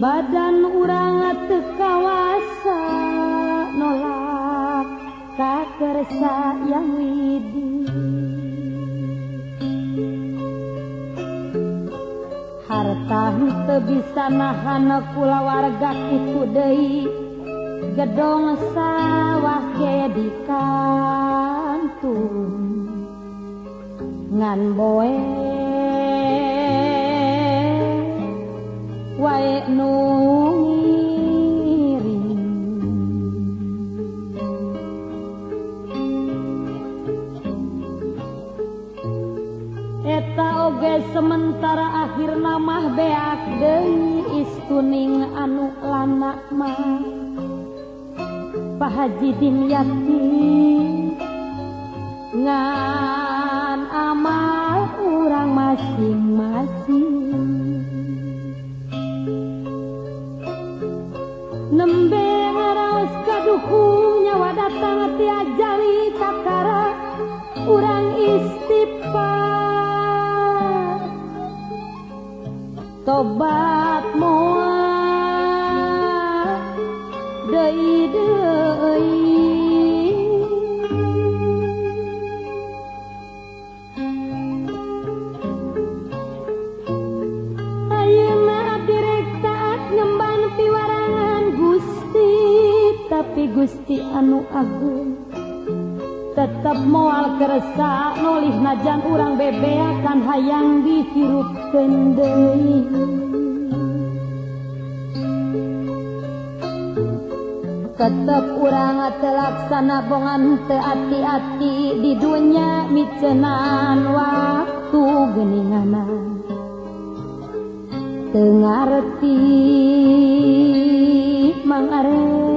badan urang tekawasa nolak kakersa yang widi. Harta te bisa nahana pula warga itu Dei gedong sawah jadi kantung ngan boe wae nu ngiring. Eta oge sementara akhir nama beak deui istuning anu lanak mah. Pahaji dimyati ngan amal urang masing-masing. nembe ngaraos ka duhu nyawa datang ti ajali kakara. Urang istighfar. Tobat. Gusti anu Agung. Tetap mual kersa nulis najan urang bebe akan hayang dihirup deui tetap urang telaksana bongan teati-ati di dunia micenan waktu geningana. Tengarti mangarep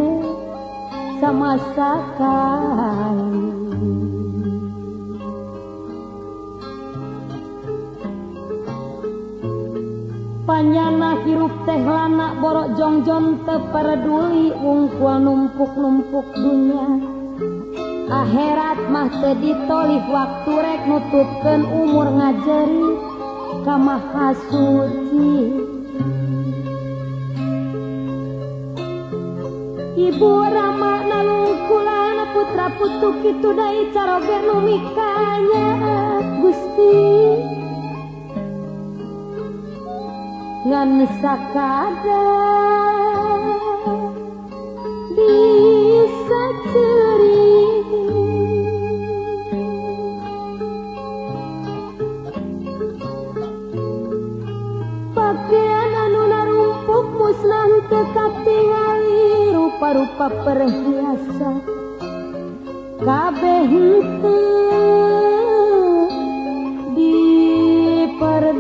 sama sekali Panyana hirup teh lana borok jongjon teperduli ungkul numpuk-numpuk dunia. Akhirat mah teu ditolih waktu rek nutupkeun umur ngajeri ka maha suci Ibu Rama nalungkulana putra putu kitu dai caroge nu Gusti. Ngan sakada bisa ceri pakaian anu narumpuk musnah tekatingali rupa-rupa perhiasa kabeh diperduli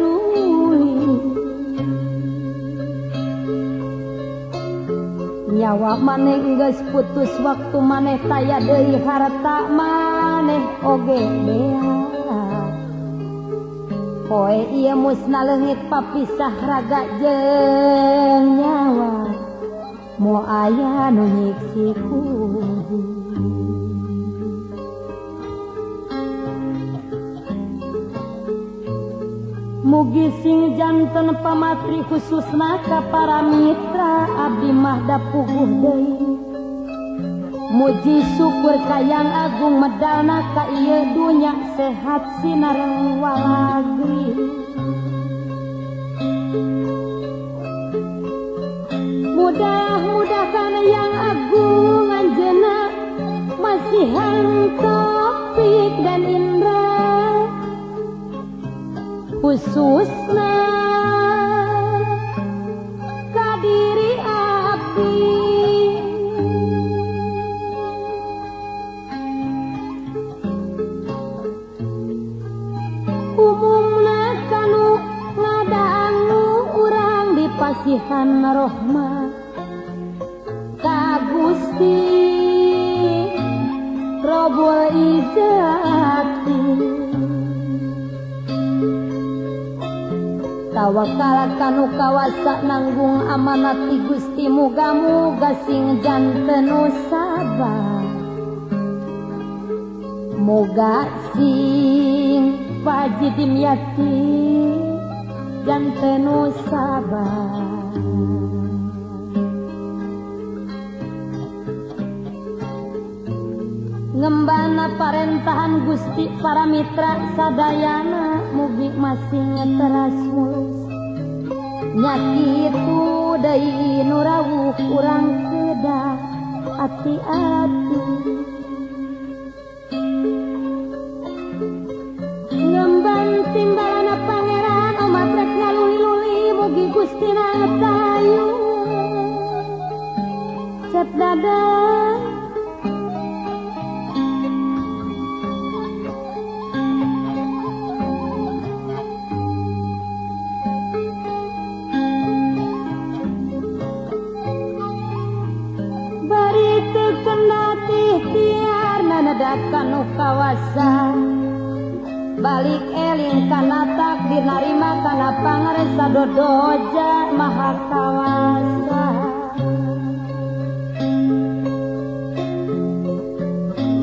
nyawa maneh geus putus waktu maneh taya deui harta maneh oge bea. Poe ieu musna leungit papisah raga jeung nyawa. mau aya nu nyiksi Mugi sing jantan pamatri khusus naka para mitra abdi mahda puguh deui. Muji syukur kayang agung medana ka ieu dunya sehat sinareng walagri Mudah-mudahkan yang agung anjeuna masihan topik dan indra. Khususna kadiri abdi umumna kanu ngadaanu urang di pasihan rohmat Gusti Robul ijati Tawakalakan kawasa nanggung amanat ti Gusti muga-muga sing janten sabar. Moga sing pajidim yati janten sabar. ngembana parentahan Gusti para Mitra Sadayana mugi masih ngeteras mulus. Nyakitu nu nurawuh kurang kedah hati-hati. kanu kawasa balik eling kana takdir narima kana pangaresa dodoja maha kawasa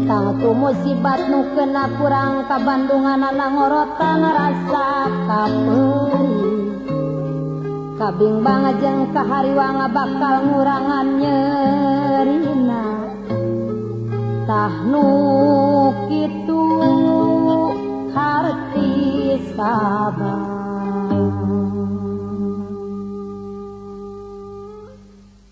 tangtu musibat nu kena kurang ka Bandungan anak ngorotan rasa kapeuri kabing banget jeung kahariwanga bakal ngurangan nyerina. Tah nu Baba.